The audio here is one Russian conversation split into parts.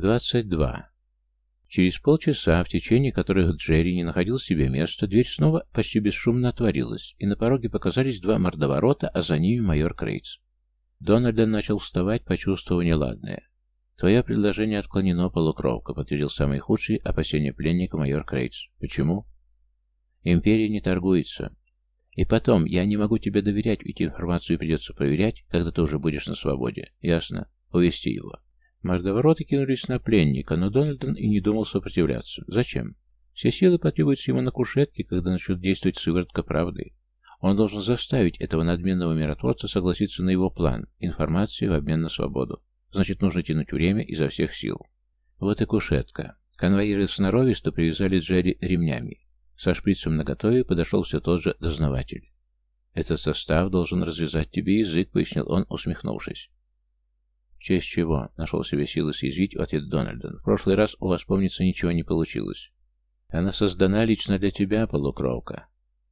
22. Через полчаса, в течение которых Джерри не находил себе места, дверь снова почти бесшумно отворилась, и на пороге показались два мордоворота, а за ними майор Крейтс. Дональден начал вставать, почувствовав неладное. «Твое предложение отклонено, полукровка», — подтвердил самые худшие опасения пленника майор Крейтс. «Почему?» «Империя не торгуется. И потом, я не могу тебе доверять, ведь информацию придется проверять, когда ты уже будешь на свободе. Ясно? Увести его». Мордовороты кинулись на пленника, но Дональдон и не думал сопротивляться. Зачем? Все силы потребуются ему на кушетке, когда начнет действовать сыворотка правды. Он должен заставить этого надменного миротворца согласиться на его план, информацию в обмен на свободу. Значит, нужно тянуть время изо всех сил. Вот и кушетка. Конвоиры сноровисто привязали Джерри ремнями. Со шприцем наготове подошел все тот же дознаватель. «Этот состав должен развязать тебе язык», — пояснил он, усмехнувшись. «В честь чего?» — нашел себе силы съязвить в ответ Дональдон. «В прошлый раз у вас, помнится, ничего не получилось. Она создана лично для тебя, полукровка».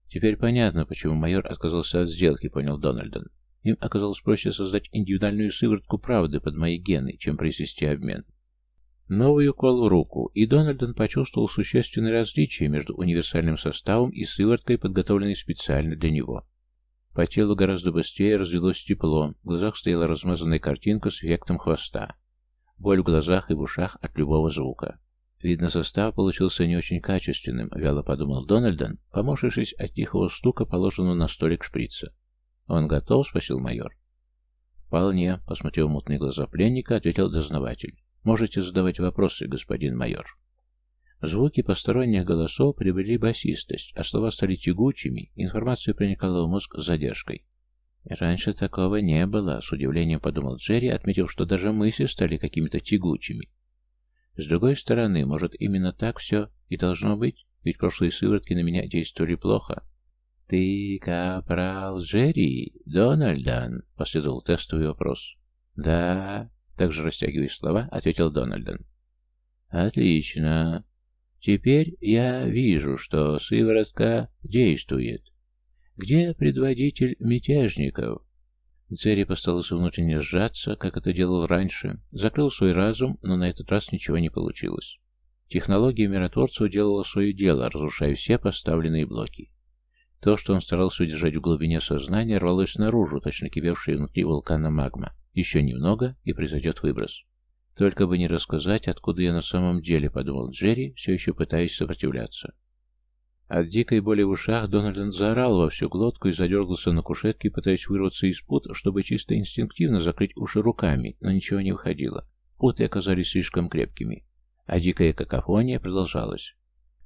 «Теперь понятно, почему майор отказался от сделки», — понял Дональдон. «Им оказалось проще создать индивидуальную сыворотку правды под мои гены, чем произвести обмен». Новый укол в руку, и Дональдон почувствовал существенное различие между универсальным составом и сывороткой, подготовленной специально для него. По телу гораздо быстрее развелось тепло, в глазах стояла размазанная картинка с эффектом хвоста. Боль в глазах и в ушах от любого звука. Видно, состав получился не очень качественным, вяло подумал Дональдон, поморщившись от тихого стука, положенного на столик шприца. «Он готов?» — спросил майор. «Вполне», — посмотрев мутные глаза пленника, ответил дознаватель. «Можете задавать вопросы, господин майор». Звуки посторонних голосов приобрели басистость, а слова стали тягучими, информация проникала в мозг с задержкой. «Раньше такого не было», — с удивлением подумал Джерри, отметив, что даже мысли стали какими-то тягучими. С другой стороны, может, именно так все и должно быть, ведь прошлые сыворотки на меня действовали плохо. «Ты капрал Джерри, Дональдан?» — последовал тестовый вопрос. «Да», — также растягивая слова, ответил Дональдан. «Отлично. Теперь я вижу, что сыворотка действует. Где предводитель мятежников? Церри постарался внутренне сжаться, как это делал раньше, закрыл свой разум, но на этот раз ничего не получилось. Технология миротворца делала свое дело, разрушая все поставленные блоки. То, что он старался удержать в глубине сознания, рвалось наружу, точно кипевшая внутри вулкана магма. Еще немного, и произойдет выброс. «Только бы не рассказать, откуда я на самом деле», — подумал Джерри, все еще пытаясь сопротивляться. От дикой боли в ушах Дональден заорал во всю глотку и задергался на кушетке, пытаясь вырваться из пут, чтобы чисто инстинктивно закрыть уши руками, но ничего не выходило. Путы оказались слишком крепкими, а дикая какофония продолжалась.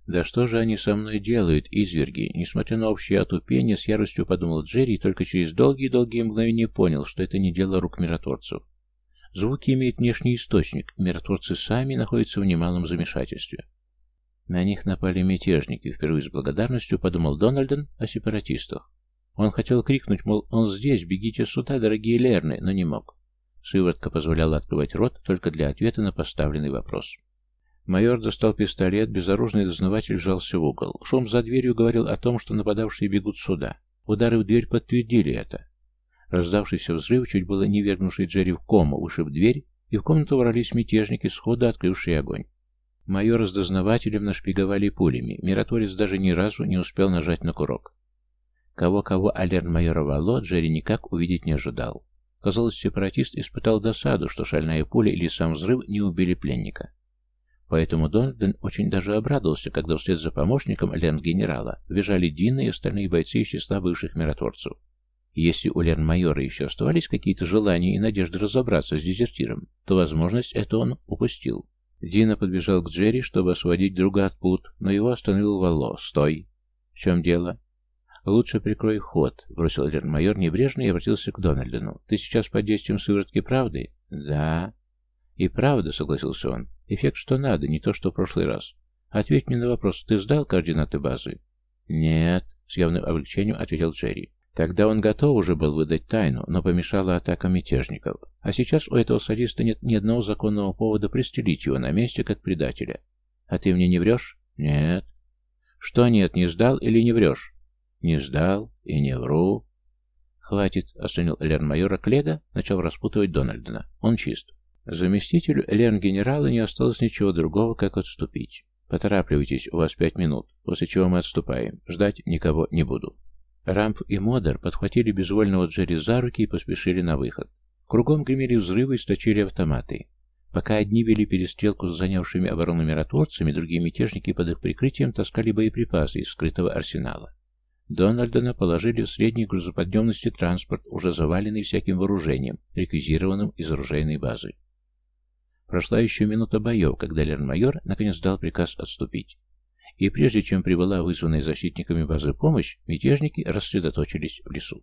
«Да что же они со мной делают, изверги?» Несмотря на общее отупение, с яростью подумал Джерри и только через долгие-долгие мгновения понял, что это не дело рук миротворцев. Звуки имеют внешний источник, миротворцы сами находятся в немалом замешательстве. На них напали мятежники, впервые с благодарностью подумал Дональден о сепаратистах. Он хотел крикнуть, мол, он здесь, бегите сюда, дорогие Лерны, но не мог. Сыворотка позволяла открывать рот только для ответа на поставленный вопрос. Майор достал пистолет, безоружный дознаватель вжался в угол. Шум за дверью говорил о том, что нападавшие бегут сюда. Удары в дверь подтвердили это. Раздавшийся взрыв, чуть было не вернувший Джерри в кому, вышиб дверь, и в комнату ворвались мятежники, сходу открывшие огонь. Майора с дознавателем нашпиговали пулями. Миротворец даже ни разу не успел нажать на курок. Кого-кого Алерн майора Вало Джерри никак увидеть не ожидал. Казалось, сепаратист испытал досаду, что шальная пуля или сам взрыв не убили пленника. Поэтому Дональден очень даже обрадовался, когда вслед за помощником ленд-генерала бежали Дина и остальные бойцы из числа бывших миротворцев. Если у Лерн-майора еще оставались какие-то желания и надежды разобраться с дезертиром, то возможность эту он упустил. Дина подбежал к Джерри, чтобы освободить друга от пут, но его остановил Валло. «Стой!» «В чем дело?» «Лучше прикрой вход», — бросил Лерн-майор небрежно и обратился к Дональдену. «Ты сейчас под действием сыворотки правды?» «Да». «И правда», — согласился он. «Эффект что надо, не то, что в прошлый раз. Ответь мне на вопрос, ты сдал координаты базы?» «Нет», — с явным облегчением ответил Джерри. Тогда он готов уже был выдать тайну, но помешала атака мятежников. А сейчас у этого садиста нет ни одного законного повода пристрелить его на месте как предателя. А ты мне не врешь? Нет. Что нет, не сдал или не врешь? Не сдал и не вру. Хватит, остановил Лерн майора Кледа, начал распутывать Дональдена. Он чист. Заместителю лен-генерала не осталось ничего другого, как отступить. Поторапливайтесь, у вас пять минут, после чего мы отступаем. Ждать никого не буду. Рамп и Модер подхватили безвольного Джерри за руки и поспешили на выход. Кругом гремели взрывы и сточили автоматы. Пока одни вели перестрелку с занявшими оборону миротворцами, другие мятежники под их прикрытием таскали боеприпасы из скрытого арсенала. Дональдона положили в средней грузоподъемности транспорт, уже заваленный всяким вооружением, реквизированным из оружейной базы. Прошла еще минута боев, когда лермайор наконец дал приказ отступить. И прежде чем прибыла вызванная защитниками базы помощь, мятежники рассредоточились в лесу.